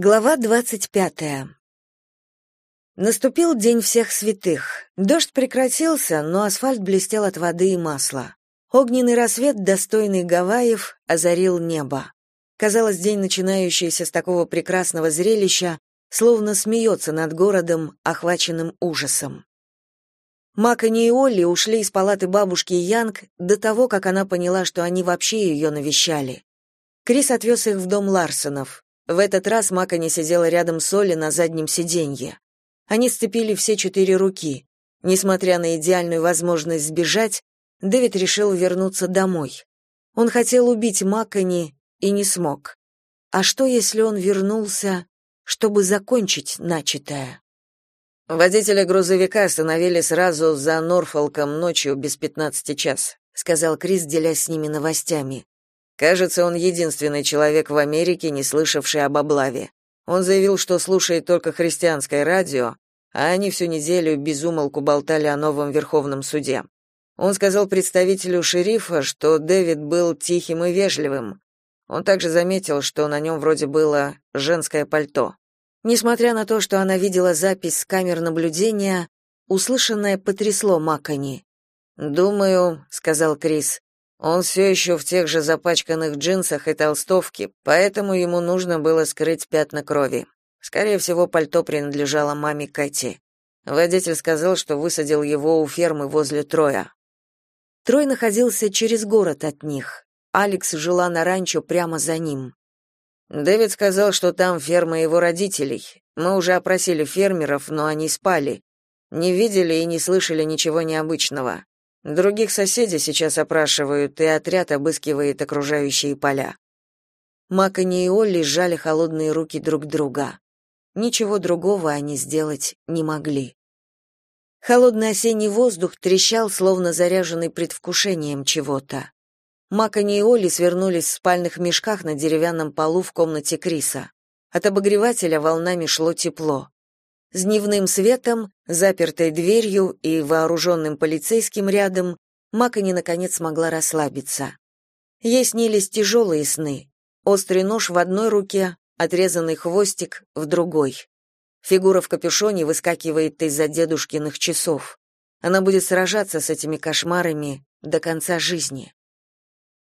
Глава двадцать пятая. Наступил день всех святых. Дождь прекратился, но асфальт блестел от воды и масла. Огненный рассвет, достойный Гавайев, озарил небо. Казалось, день, начинающийся с такого прекрасного зрелища, словно смеется над городом, охваченным ужасом. Макани и Олли ушли из палаты бабушки Янг до того, как она поняла, что они вообще ее навещали. Крис отвез их в дом Ларсонов. В этот раз Макани сидела рядом с Олли на заднем сиденье. Они сцепили все четыре руки. Несмотря на идеальную возможность сбежать, Дэвид решил вернуться домой. Он хотел убить Макани и не смог. А что, если он вернулся, чтобы закончить начатое? Водителя грузовика остановили сразу за Норфолком ночью без пятнадцати час, сказал Крис, делясь с ними новостями. Кажется, он единственный человек в Америке, не слышавший об облаве. Он заявил, что слушает только христианское радио, а они всю неделю безумолку болтали о новом Верховном суде. Он сказал представителю шерифа, что Дэвид был тихим и вежливым. Он также заметил, что на нем вроде было женское пальто. Несмотря на то, что она видела запись с камер наблюдения, услышанное потрясло Макани. «Думаю», — сказал Крис, он все еще в тех же запачканных джинсах и толстовке, поэтому ему нужно было скрыть пятна крови. Скорее всего, пальто принадлежало маме Кэти. Водитель сказал, что высадил его у фермы возле Троя. Трой находился через город от них. Алекс жила на ранчо прямо за ним. Дэвид сказал, что там ферма его родителей. Мы уже опросили фермеров, но они спали. Не видели и не слышали ничего необычного. Других соседей сейчас опрашивают, и отряд обыскивает окружающие поля. Макани и Олли сжали холодные руки друг друга. Ничего другого они сделать не могли. Холодный осенний воздух трещал, словно заряженный предвкушением чего-то. Макани и Олли свернулись в спальных мешках на деревянном полу в комнате Криса. От обогревателя волнами шло тепло. С дневным светом, запертой дверью и вооруженным полицейским рядом Макани наконец смогла расслабиться. Ей снились тяжелые сны. Острый нож в одной руке, отрезанный хвостик в другой. Фигура в капюшоне выскакивает из-за дедушкиных часов. Она будет сражаться с этими кошмарами до конца жизни.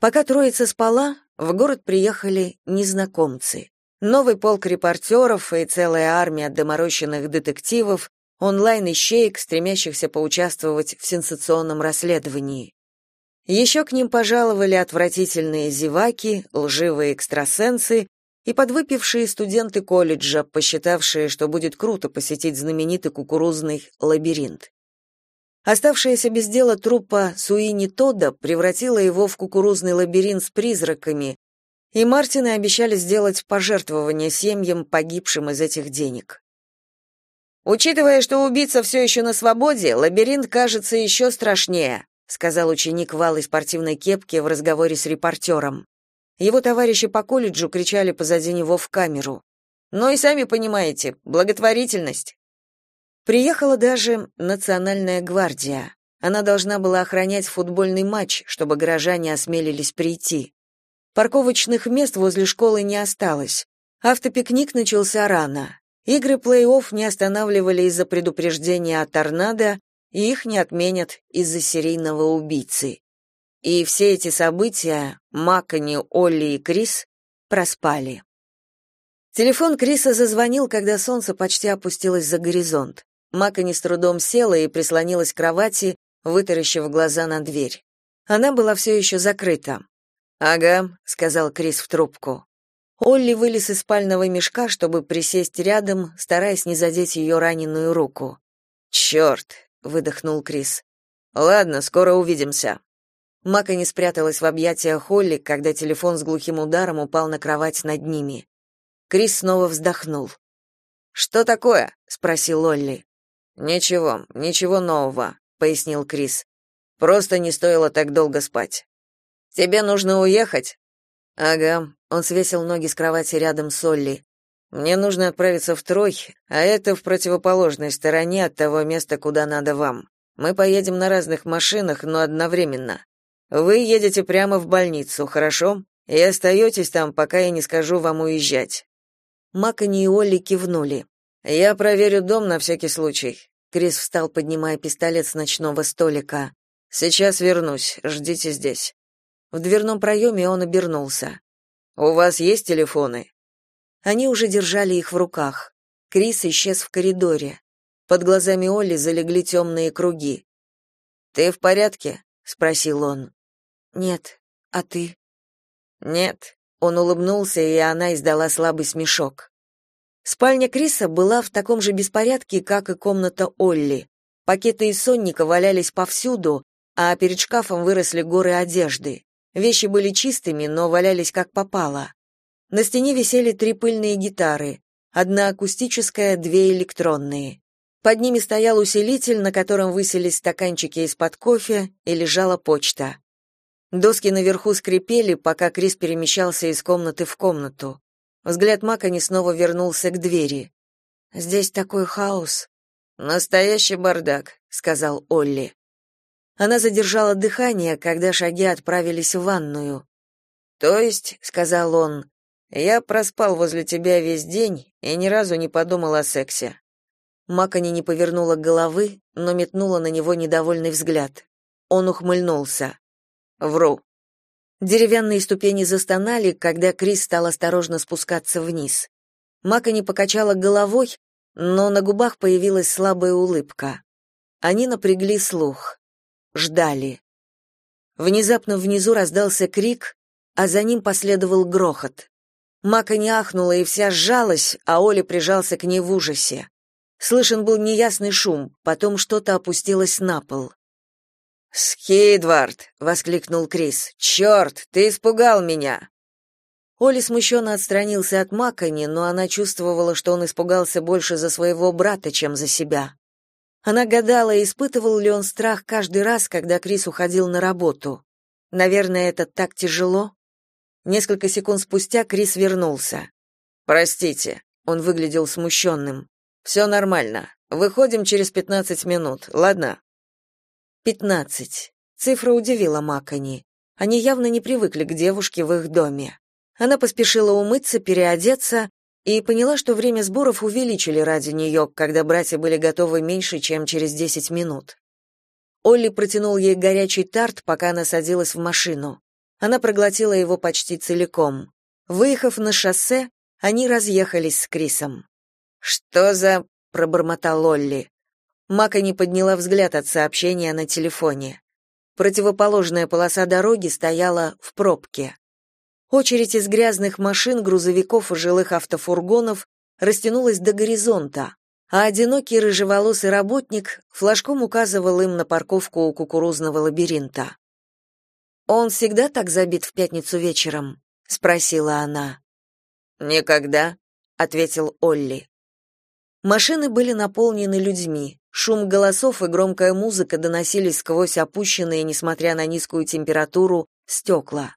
Пока троица спала, в город приехали незнакомцы. Новый полк репортеров и целая армия доморощенных детективов, онлайн-ищеек, стремящихся поучаствовать в сенсационном расследовании. Еще к ним пожаловали отвратительные зеваки, лживые экстрасенсы и подвыпившие студенты колледжа, посчитавшие, что будет круто посетить знаменитый кукурузный лабиринт. Оставшаяся без дела труппа Суини Тодда превратила его в кукурузный лабиринт с призраками, и Мартины обещали сделать пожертвование семьям, погибшим из этих денег. Учитывая, что убийца все еще на свободе, лабиринт кажется еще страшнее, сказал ученик в алой спортивной кепке в разговоре с репортером. Его товарищи по колледжу кричали позади него в камеру. «Ну и сами понимаете, благотворительность». Приехала даже Национальная гвардия. Она должна была охранять футбольный матч, чтобы горожане осмелились прийти. Парковочных мест возле школы не осталось. Автопикник начался рано. Игры плей-офф не останавливали из-за предупреждения о торнадо, и их не отменят из-за серийного убийцы. И все эти события Маккани, Олли и Крис проспали. Телефон Криса зазвонил, когда солнце почти опустилось за горизонт. Маккани с трудом села и прислонилась к кровати, вытаращив глаза на дверь. Она была все еще закрыта. «Ага», — сказал Крис в трубку. Олли вылез из спального мешка, чтобы присесть рядом, стараясь не задеть ее раненую руку. «Черт!» — выдохнул Крис. «Ладно, скоро увидимся». Мака не спряталась в объятиях Холли, когда телефон с глухим ударом упал на кровать над ними. Крис снова вздохнул. «Что такое?» — спросил Олли. «Ничего, ничего нового», — пояснил Крис. «Просто не стоило так долго спать». Тебе нужно уехать? Ага. Он свесил ноги с кровати рядом с Олли. Мне нужно отправиться в Трой, а это в противоположной стороне от того места, куда надо вам. Мы поедем на разных машинах, но одновременно. Вы едете прямо в больницу, хорошо? И остаетесь там, пока я не скажу вам уезжать. Макани и Олли кивнули. «Я проверю дом на всякий случай». Крис встал, поднимая пистолет с ночного столика. «Сейчас вернусь, ждите здесь». В дверном проеме он обернулся. «У вас есть телефоны?» Они уже держали их в руках. Крис исчез в коридоре. Под глазами Олли залегли темные круги. «Ты в порядке?» — спросил он. «Нет. А ты?» «Нет». Он улыбнулся, и она издала слабый смешок. Спальня Криса была в таком же беспорядке, как и комната Олли. Пакеты из сонника валялись повсюду, а перед шкафом выросли горы одежды. Вещи были чистыми, но валялись как попало. На стене висели три пыльные гитары, одна акустическая, две электронные. Под ними стоял усилитель, на котором высились стаканчики из-под кофе, и лежала почта. Доски наверху скрипели, пока Крис перемещался из комнаты в комнату. Взгляд Макани снова вернулся к двери. «Здесь такой хаос». «Настоящий бардак», — сказал Олли. Она задержала дыхание, когда шаги отправились в ванную. «То есть», — сказал он, — «я проспал возле тебя весь день и ни разу не подумал о сексе». Макани не повернула головы, но метнула на него недовольный взгляд. Он ухмыльнулся. «Вру», Деревянные ступени застонали, когда Крис стал осторожно спускаться вниз. Мака не покачала головой, но на губах появилась слабая улыбка. Они напрягли слух. Ждали. Внезапно внизу раздался крик, а за ним последовал грохот. Мака не ахнула и вся сжалась, а Оля прижался к ней в ужасе. Слышен был неясный шум, потом что-то опустилось на пол. «Скидвард!» — воскликнул Крис. «Черт, ты испугал меня!» Оли смущенно отстранился от Макони, но она чувствовала, что он испугался больше за своего брата, чем за себя. Она гадала, испытывал ли он страх каждый раз, когда Крис уходил на работу. Наверное, это так тяжело. Несколько секунд спустя Крис вернулся. «Простите», — он выглядел смущенным. «Все нормально. Выходим через пятнадцать минут, ладно?» Пятнадцать. Цифра удивила Макони. Они явно не привыкли к девушке в их доме. Она поспешила умыться, переодеться и поняла, что время сборов увеличили ради нее, когда братья были готовы меньше, чем через десять минут. Олли протянул ей горячий тарт, пока она садилась в машину. Она проглотила его почти целиком. Выехав на шоссе, они разъехались с Крисом. «Что за...» — пробормотал Олли. Мака не подняла взгляд от сообщения на телефоне. Противоположная полоса дороги стояла в пробке. Очередь из грязных машин, грузовиков и жилых автофургонов растянулась до горизонта, а одинокий рыжеволосый работник флажком указывал им на парковку у кукурузного лабиринта. «Он всегда так забит в пятницу вечером?» — спросила она. «Никогда», — ответил Олли. Машины были наполнены людьми. Шум голосов и громкая музыка доносились сквозь опущенные, несмотря на низкую температуру, стекла.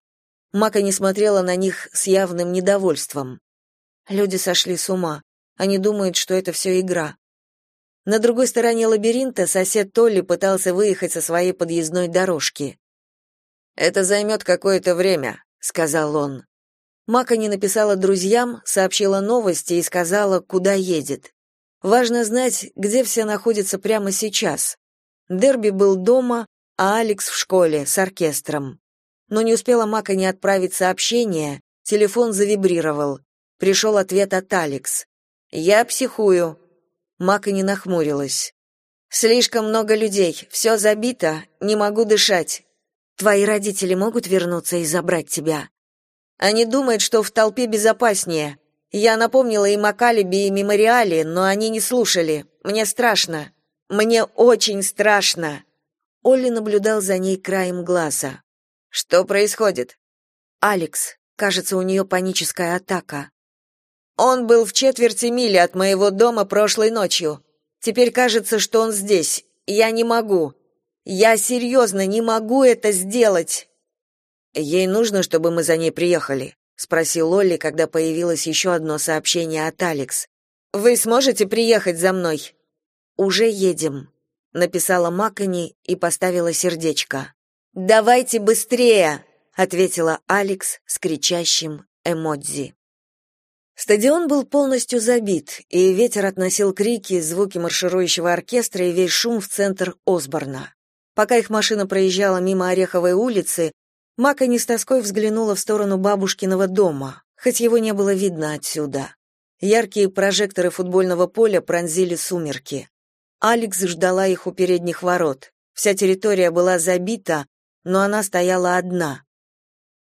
Мака не смотрела на них с явным недовольством. Люди сошли с ума. Они думают, что это все игра. На другой стороне лабиринта сосед Толли пытался выехать со своей подъездной дорожки. «Это займет какое-то время», — сказал он. Мака не написала друзьям, сообщила новости и сказала, куда едет. Важно знать, где все находятся прямо сейчас. Дерби был дома, а Алекс в школе с оркестром. Но не успела Мака не отправить сообщение, телефон завибрировал. Пришел ответ от Алекс. «Я психую». Мака не нахмурилась. «Слишком много людей, все забито, не могу дышать. Твои родители могут вернуться и забрать тебя?» Они думают, что в толпе безопаснее. Я напомнила им о Калибе и мемориале, но они не слушали. Мне страшно. Мне очень страшно. Олли наблюдал за ней краем глаза. Что происходит? Алекс, кажется, у нее паническая атака. Он был в четверти мили от моего дома прошлой ночью. Теперь кажется, что он здесь. Я не могу. Я серьезно не могу это сделать. Ей нужно, чтобы мы за ней приехали спросил Олли, когда появилось еще одно сообщение от Алекс. Вы сможете приехать за мной? Уже едем, написала Макани и поставила сердечко. Давайте быстрее, ответила Алекс с кричащим эмодзи. Стадион был полностью забит, и ветер относил крики, звуки марширующего оркестра и весь шум в центр Осборна. Пока их машина проезжала мимо Ореховой улицы, Мака не с тоской взглянула в сторону бабушкиного дома, хоть его не было видно отсюда. Яркие прожекторы футбольного поля пронзили сумерки. Алекс ждала их у передних ворот. Вся территория была забита, но она стояла одна.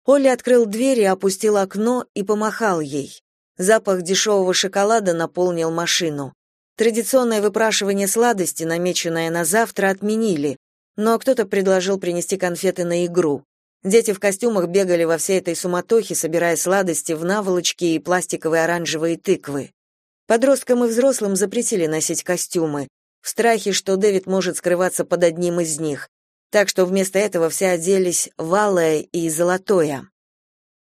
Оля открыл дверь и опустил окно и помахал ей. Запах дешевого шоколада наполнил машину. Традиционное выпрашивание сладости, намеченное на завтра, отменили, но кто-то предложил принести конфеты на игру. Дети в костюмах бегали во всей этой суматохе, собирая сладости в наволочки и пластиковые оранжевые тыквы. Подросткам и взрослым запретили носить костюмы, в страхе, что Дэвид может скрываться под одним из них, так что вместо этого все оделись в алое и золотое.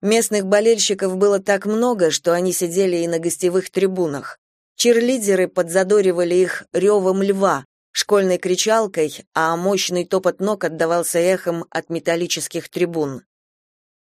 Местных болельщиков было так много, что они сидели и на гостевых трибунах. Чирлидеры подзадоривали их ревом льва, школьной кричалкой, а мощный топот ног отдавался эхом от металлических трибун.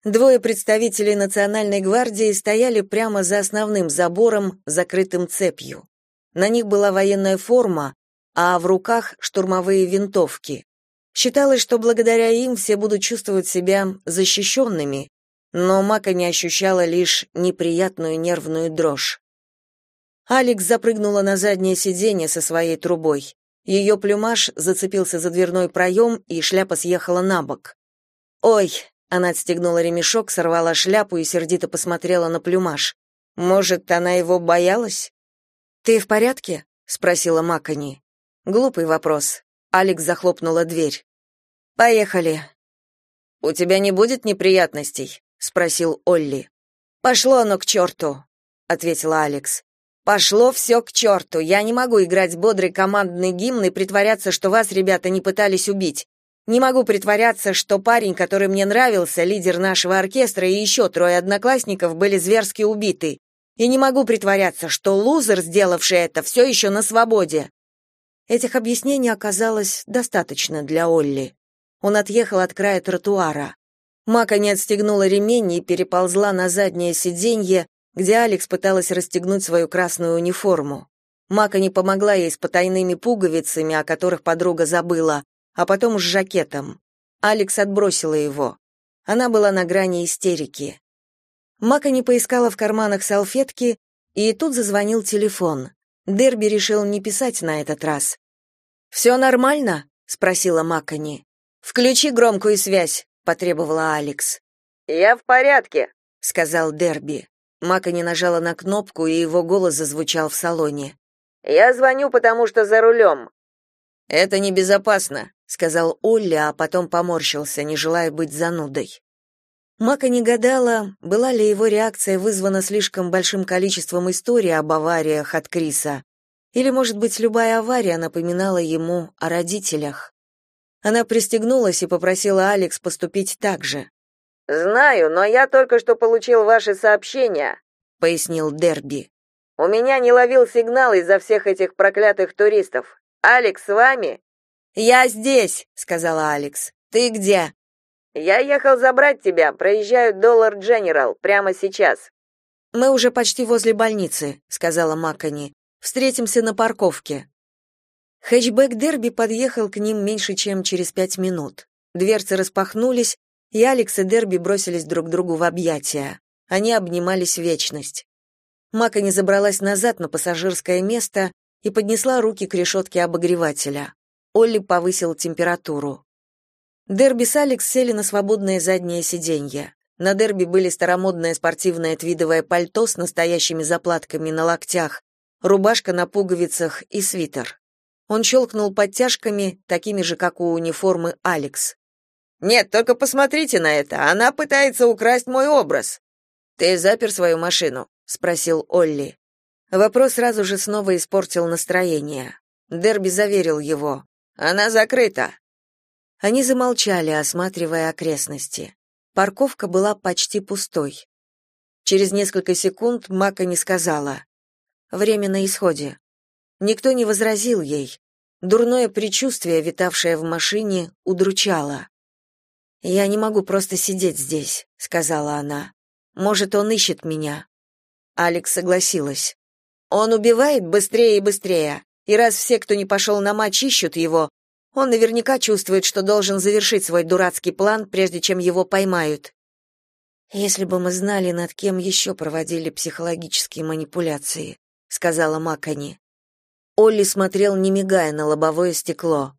Двое представителей Национальной гвардии стояли прямо за основным забором, закрытым цепью. На них была военная форма, а в руках штурмовые винтовки. Считалось, что благодаря им все будут чувствовать себя защищенными, но Мака не ощущала лишь неприятную нервную дрожь. Алекс запрыгнула на заднее сиденье со своей трубой. Ее плюмаж зацепился за дверной проем, и шляпа съехала на бок. «Ой!» — она отстегнула ремешок, сорвала шляпу и сердито посмотрела на плюмаж. «Может, она его боялась?» «Ты в порядке?» — спросила Макани. Глупый вопрос. Алекс захлопнула дверь. «Поехали». «У тебя не будет неприятностей?» спросил Олли. Пошло оно к черту», — ответила Алекс. Пошло все к черту. Я не могу играть бодрый командный гимн и притворяться, что вас, ребята, не пытались убить. Не могу притворяться, что парень, который мне нравился, лидер нашего оркестра и еще трое одноклассников были зверски убиты. И не могу притворяться, что лузер, сделавший это, все еще на свободе. Этих объяснений оказалось достаточно для Олли. Он отъехал от края тротуара. Мака не отстегнула ремень и переползла на заднее сиденье, где Алекс пыталась расстегнуть свою красную униформу. Мака не помогла ей с потайными пуговицами, о которых подруга забыла, а потом с жакетом. Алекс отбросила его. Она была на грани истерики. Мака не поискала в карманах салфетки, и тут зазвонил телефон. Дерби решил не писать на этот раз. «Все нормально?» — спросила Макани. «Включи громкую связь», потребовала Алекс. "Я в порядке", сказал Дерби. Мака не нажала на кнопку, и его голос зазвучал в салоне. "Я звоню, потому что за рулем». «Это небезопасно», — сказал Олли, а потом поморщился, не желая быть занудой. Мака не гадала, была ли его реакция вызвана слишком большим количеством историй об авариях от Криса, или, может быть, любая авария напоминала ему о родителях. Она пристегнулась и попросила Алекс поступить так же. «Знаю, но я только что получил ваши сообщения», — пояснил Дерби. «У меня не ловил сигнал из-за всех этих проклятых туристов. Алекс с вами?» «Я здесь», — сказала Алекс. «Ты где?» «Я ехал забрать тебя, проезжаю Доллар Дженерал прямо сейчас». «Мы уже почти возле больницы», — сказала Маккани. «Встретимся на парковке». Хэтчбэк Дерби подъехал к ним меньше, чем через пять минут. Дверцы распахнулись, и Алекс и Дерби бросились друг другу в объятия. Они обнимались вечность. Мака не забралась назад на пассажирское место и поднесла руки к решетке обогревателя. Олли повысил температуру. Дерби с Алекс сели на свободное заднее сиденье. На Дерби были старомодное спортивное твидовое пальто с настоящими заплатками на локтях, рубашка на пуговицах и свитер. Он щелкнул подтяжками, такими же, как у униформы Алекс. «Нет, только посмотрите на это, она пытается украсть мой образ». «Ты запер свою машину?» — спросил Олли. Вопрос сразу же снова испортил настроение. Дерби заверил его. «Она закрыта». Они замолчали, осматривая окрестности. Парковка была почти пустой. Через несколько секунд Мака не сказала. «Время на исходе». Никто не возразил ей. Дурное предчувствие, витавшее в машине, удручало. «Я не могу просто сидеть здесь», — сказала она. «Может, он ищет меня». Алекс согласилась. Он убивает быстрее и быстрее. И раз все, кто не пошел на матч, ищут его, он наверняка чувствует, что должен завершить свой дурацкий план, прежде чем его поймают. Если бы мы знали, над кем еще проводили психологические манипуляции, сказала Макани. Олли смотрел, не мигая, на лобовое стекло.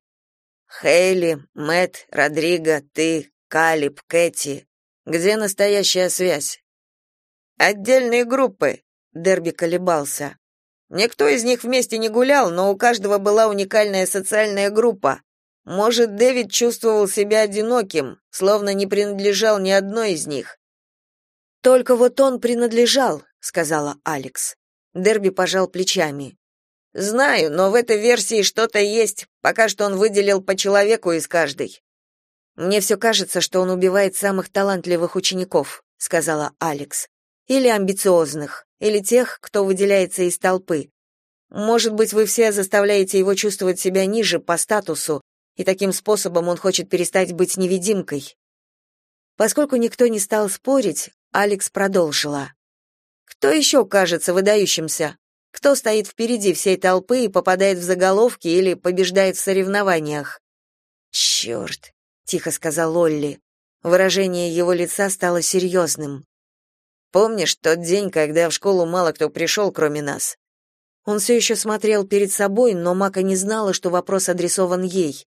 Хейли, Мэт, Родриго, ты, Калиб, Кэти. Где настоящая связь? Отдельные группы, Дерби колебался. Никто из них вместе не гулял, но у каждого была уникальная социальная группа. Может, Дэвид чувствовал себя одиноким, словно не принадлежал ни одной из них. Только вот он принадлежал, сказала Алекс. Дерби пожал плечами. Знаю, но в этой версии что-то есть. Пока что он выделил по человеку из каждой. Мне все кажется, что он убивает самых талантливых учеников, сказала Алекс. Или амбициозных, или тех, кто выделяется из толпы. Может быть, вы все заставляете его чувствовать себя ниже по статусу, и таким способом он хочет перестать быть невидимкой. Поскольку никто не стал спорить, Алекс продолжила. Кто еще кажется выдающимся? Кто стоит впереди всей толпы и попадает в заголовки или побеждает в соревнованиях? «Черт!» — тихо сказал Олли. Выражение его лица стало серьезным. «Помнишь тот день, когда в школу мало кто пришел, кроме нас?» Он все еще смотрел перед собой, но Мака не знала, что вопрос адресован ей.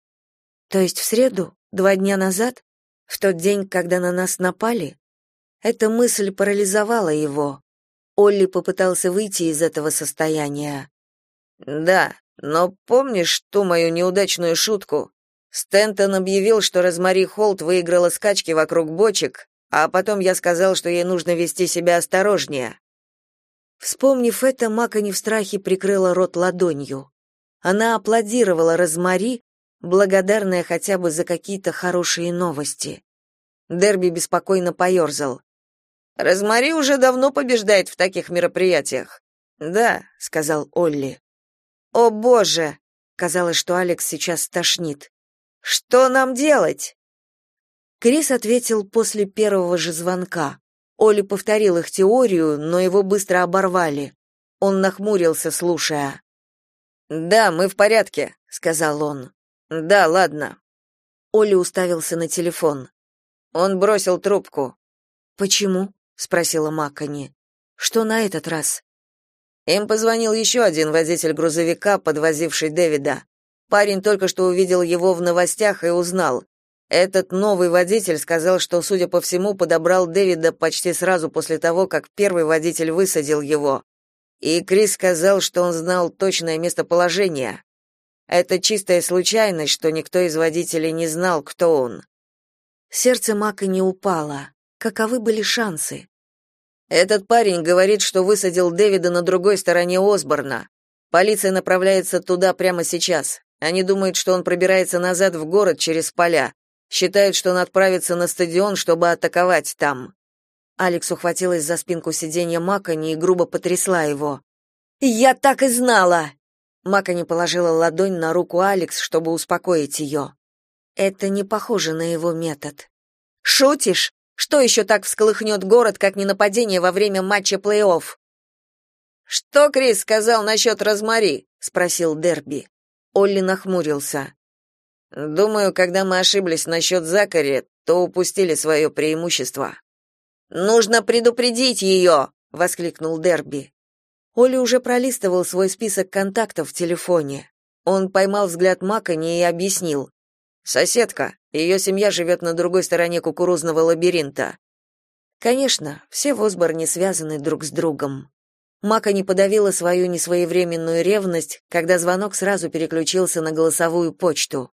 «То есть в среду? Два дня назад? В тот день, когда на нас напали?» Эта мысль парализовала его. Олли попытался выйти из этого состояния. Да, но помнишь ту мою неудачную шутку? Стентон объявил, что Розмари Холт выиграла скачки вокруг бочек, а потом я сказал, что ей нужно вести себя осторожнее. Вспомнив это, Мака не в страхе прикрыла рот ладонью. Она аплодировала Розмари, благодарная хотя бы за какие-то хорошие новости. Дерби беспокойно поерзал. Розмари уже давно побеждает в таких мероприятиях. Да, сказал Олли. О, боже, казалось, что Алекс сейчас стошнит. Что нам делать? Крис ответил после первого же звонка. Олли повторил их теорию, но его быстро оборвали. Он нахмурился, слушая. "Да, мы в порядке", сказал он. "Да, ладно". Олли уставился на телефон. Он бросил трубку. Почему? спросила Маккани. Что на этот раз? Им позвонил еще один водитель грузовика, подвозивший Дэвида. Парень только что увидел его в новостях и узнал. Этот новый водитель сказал, что, судя по всему, подобрал Дэвида почти сразу после того, как первый водитель высадил его. И Крис сказал, что он знал точное местоположение. Это чистая случайность, что никто из водителей не знал, кто он. Сердце Мака не упало. Каковы были шансы? Этот парень говорит, что высадил Дэвида на другой стороне Осборна. Полиция направляется туда прямо сейчас. Они думают, что он пробирается назад в город через поля. Считают, что он отправится на стадион, чтобы атаковать там. Алекс ухватилась за спинку сиденья Макани и грубо потрясла его. «Я так и знала!» Макани положила ладонь на руку Алекс, чтобы успокоить ее. Это не похоже на его метод. «Шутишь? Что еще так всколыхнет город, как не нападение во время матча плей-офф? Что Крис сказал насчет Розмари? спросил Дерби. Олли нахмурился. Думаю, когда мы ошиблись насчет Закари, то упустили свое преимущество. Нужно предупредить ее!» — воскликнул Дерби. Олли уже пролистывал свой список контактов в телефоне. Он поймал взгляд Макани и объяснил. «Соседка. Ее семья живет на другой стороне кукурузного лабиринта. Конечно, все в Осборне связаны друг с другом. Мака не подавила свою несвоевременную ревность, когда звонок сразу переключился на голосовую почту.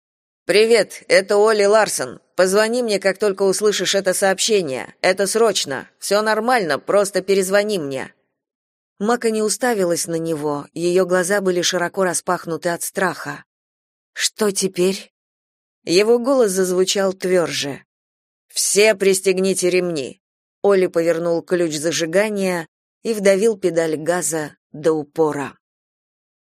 «Привет, это Оли Ларсон. Позвони мне, как только услышишь это сообщение. Это срочно. Все нормально, просто перезвони мне». Мака не уставилась на него, ее глаза были широко распахнуты от страха. «Что теперь?» Его голос зазвучал тверже. «Все пристегните ремни!» Оли повернул ключ зажигания и вдавил педаль газа до упора.